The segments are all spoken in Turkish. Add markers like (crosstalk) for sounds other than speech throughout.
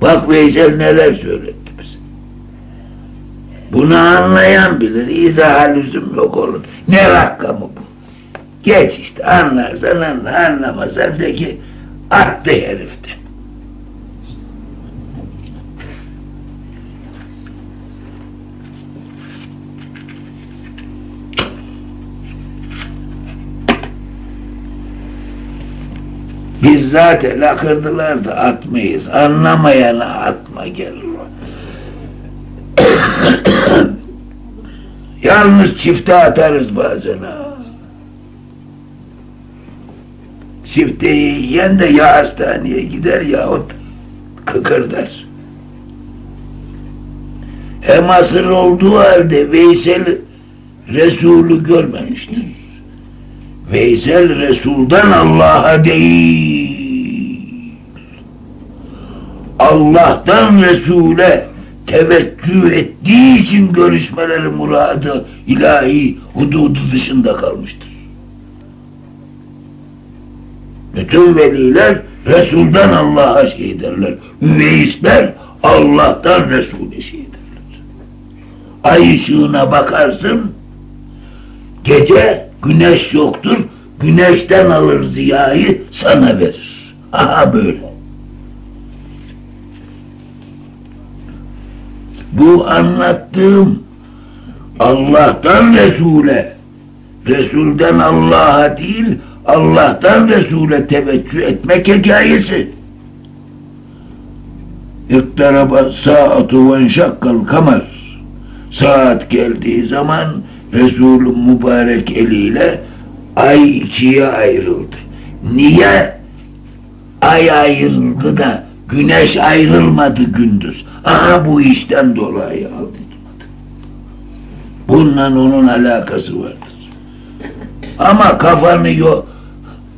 Bak Veysel neler söyletti bize. Bunu anlayan bilir. İzah lüzum yok olur. Ne rakamı bu? Geç işte anlarsan anla anlamazsan de ki attı herifte. Biz zaten lakırdılar da atmayız. Anlamayana atma gelir o. (coughs) Yalnız çifte atarız bazen ha. Çifteyi yiyen de ya hastaneye gider yahut kıkırdar. Hem asır olduğu halde Veysel Resulü görmemiştir. Veysel Resul'dan Allah'a değil. Allah'tan Resul'e teveccüh ettiği için görüşmeleri muradı ilahi hududu dışında kalmıştır. Bütün veliler Resul'den Allah'a şey derler. Üveysler Allah'tan Resul'e şey derler. Ay ışığına bakarsın, gece güneş yoktur, güneşten alır ziyayı sana verir. Aha böyle. Bu anlattığım Allah'tan Resul'e, Resul'den Allah'a değil, Allah'tan Resul'e teveccüh etmek hikayesi. İktaraba saatu ve enşakkal kamer. Saat geldiği zaman Resul'ün mübarek eliyle ay ikiye ayrıldı. Niye ay ayrıldı da güneş ayrılmadı gündüz? Aha bu işten dolayı aldı. Bununla onun alakası vardır. Ama kafanı yo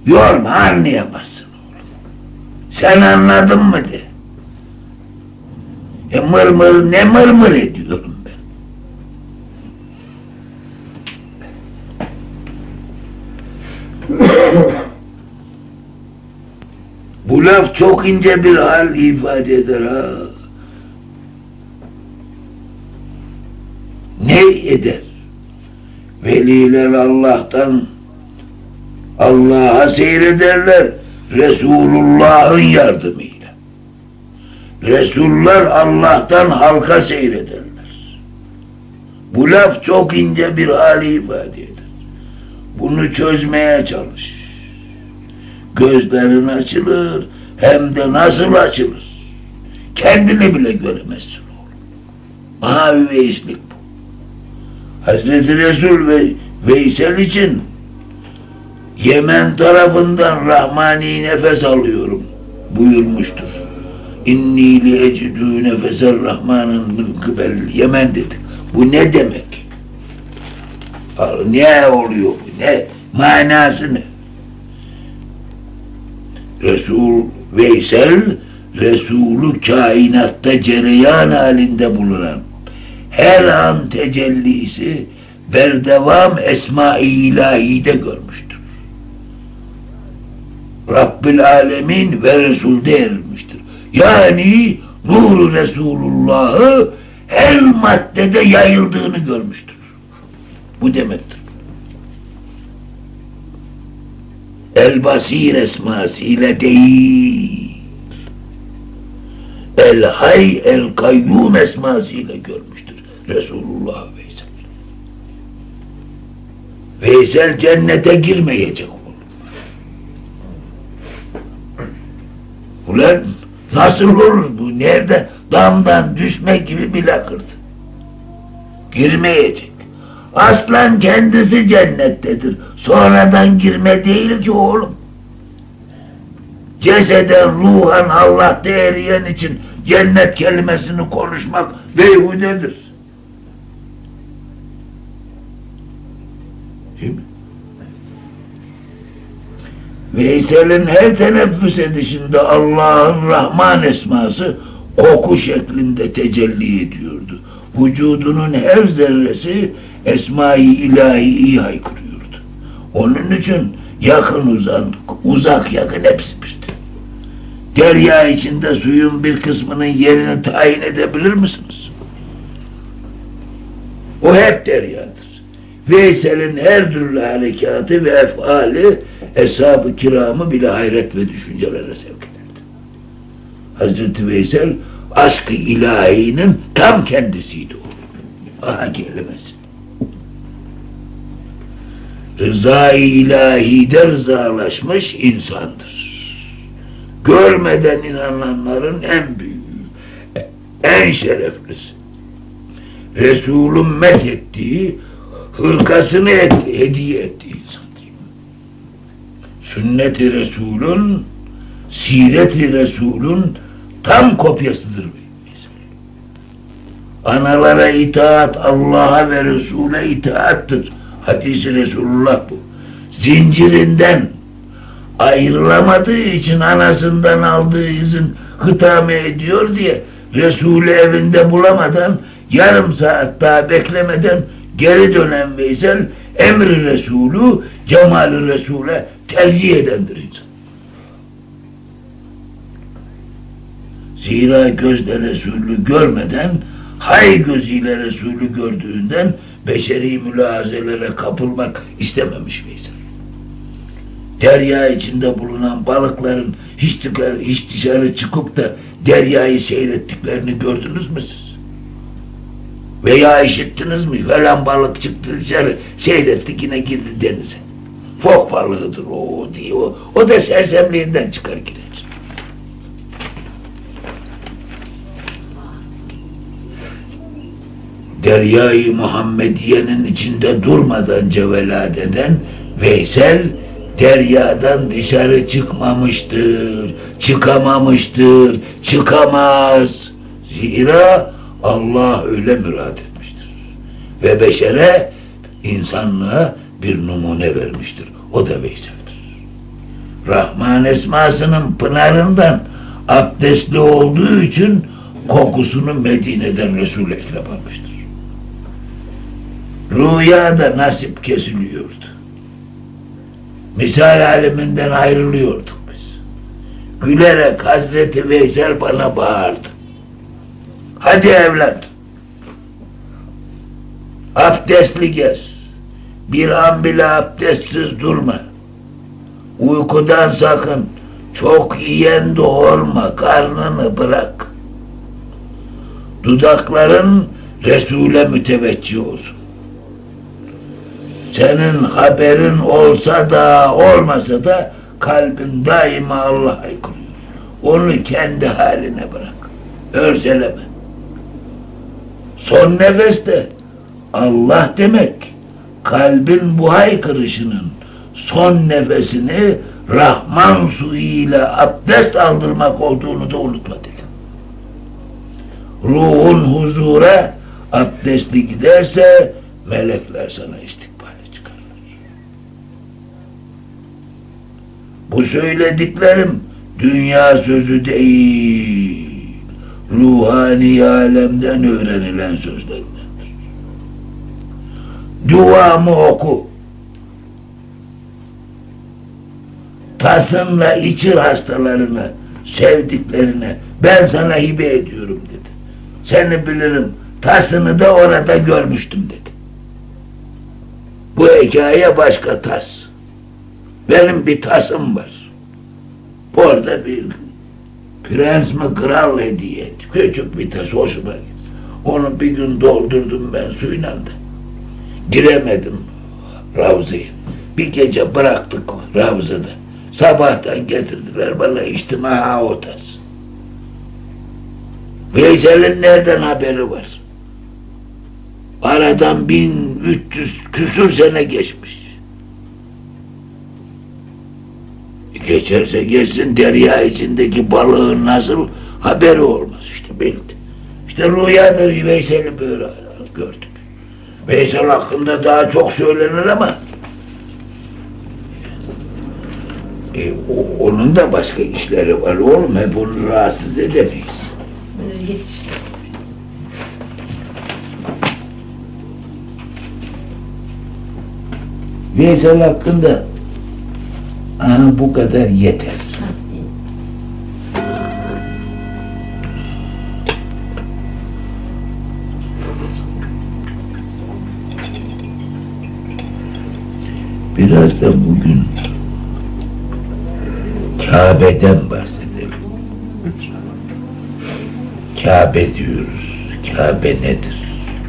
yorma anlayamazsın oğlum. Sen anladın mı de. E mır mır ne mır mır ediyorum Bu laf çok ince bir hal ifade eder ha. Ne eder? Veliler Allah'tan Allah'a seyrederler Resulullah'ın yardımıyla. Resuller Allah'tan halka seyrederler. Bu laf çok ince bir hali ifade eder. Bunu çözmeye çalış. Gözlerin açılır, hem de nasıl açılır. Kendini bile göremezsin oğlum. Mavi veyslik bu. Hazreti Resul ve Veysel için Yemen tarafından Rahmani nefes alıyorum buyurmuştur. İnni li ecidü nefeser Rahman'ın min kıbel Yemen dedi. Bu ne demek? Ne oluyor bu? Ne? Manası ne? Resul Veysel Resulü kainatta cereyan halinde bulunan her an tecellisi berdevam esma-i ilahide görmüştür. Rabbil alemin ve Resul'de erilmiştir. Yani nuru Resulullah'ı her maddede yayıldığını görmüştür. Bu demektir. El basir esmasıyla değil. El hay el kayyum esmasıyla görmüştür. Resulullah Veysel. Veysel cennete girmeyecek oğlum. Ulan nasıl olur bu? Nerede? Damdan düşmek gibi bir lakırdı. Girmeyecek. Aslan kendisi cennettedir. Sonradan girme değil ki oğlum. Ceseden, ruhan Allah'ta eriyen için cennet kelimesini konuşmak beyhudedir. Değil? Veysel'in her teneffüs edişinde Allah'ın Rahman esması koku şeklinde tecelli ediyordu. Vücudunun her zerresi Esma-i İlahi'yi haykırıyordu. Onun için yakın uzak, uzak yakın hepsi birdi. derya içinde suyun bir kısmının yerini tayin edebilir misiniz? O hep deryadır. Veysel'in her türlü harekatı ve efali eshab-ı kiramı bile hayret ve düşüncelere sevk ederdi. Hazreti Veysel aşk-ı ilahinin tam kendisiydi o. Aha kelimesi. Rıza-i ilahide rızalaşmış insandır. Görmeden inananların en büyüğü, en şereflisi. Resul'ün methettiği, hırkasını etti, hediye ettiği insandır. Sünnet-i Resul'ün, siret-i Resul'ün tam kopyasıdır. Analara itaat Allah'a ve Resul'e itaattır. Hadis-i Resulullah bu. Zincirinden ayrılamadığı için anasından aldığı izin hıtame ediyor diye Resulü evinde bulamadan yarım saat daha beklemeden geri dönen Veysel emri Resulü cemali Resul'e tercih edendir insan. Zira gözle Resulü görmeden hay gözüyle Resulü gördüğünden beşeri mülahazelere kapılmak istememiş Veysel. Derya içinde bulunan balıkların hiç, dışarı, hiç dışarı çıkıp da deryayı seyrettiklerini gördünüz mü siz? Veya işittiniz mi? Falan balık çıktı dışarı seyretti yine girdi denize. Fok balığıdır o diye o. Da sersemliğinden çıkar gider. Deryayı Muhammediye'nin içinde durmadan cevelat eden Veysel deryadan dışarı çıkmamıştır, çıkamamıştır, çıkamaz. Zira Allah öyle mürad etmiştir. Ve beşere, insanlığa bir numune vermiştir. O da Veysel'dir. Rahman esmasının pınarından abdestli olduğu için kokusunu Medine'den Resul-i Ekrem almıştır. Rüyada nasip kesiliyordu. Misal aleminden ayrılıyorduk biz. Gülerek Hazreti Veysel bana bağırdı. Hadi evlat. Abdestli gez. Bir an bile abdestsiz durma. Uykudan sakın. Çok yiyen de olma. Karnını bırak. Dudakların Resul'e müteveccih olsun. Senin haberin olsa da olmasa da kalbin daima Allah'a haykırıyor. Onu kendi haline bırak. Örseleme. Son nefeste Allah demek kalbin bu haykırışının son nefesini Rahman suyu ile abdest aldırmak olduğunu da unutma dedim. Ruhun huzura abdestli giderse melekler sana istikbale Bu söylediklerim dünya sözü değil, ruhani alemden öğrenilen sözlerindendir. Duamı oku. Tasınla içir hastalarına, sevdiklerine ben sana hibe ediyorum dedi. Seni bilirim, tasını da orada görmüştüm dedi. Bu hikaye başka tas. Benim bir tasım var. Orada bir prens mi kral hediye etti. Küçük bir tas hoşuma gitti. Onu bir gün doldurdum ben suyla da. Giremedim Ravza'ya. Bir gece bıraktık Ravza'da. Sabahtan getirdiler bana içtima o tas. Veysel'in nereden haberi var? Aradan 1300 küsur sene geçmiş. Geçerse geçsin derya içindeki balığın nasıl haberi olmaz işte bildi. İşte rüyadır Veysel'i böyle gördük. Veysel hakkında daha çok söylenir ama e, o, onun da başka işleri var oğlum hep onu rahatsız edemeyiz. Veysel hakkında Ana bu kadar yeter. Biraz da bugün Kabe'den bahsedelim. Kabe diyoruz. Kabe nedir?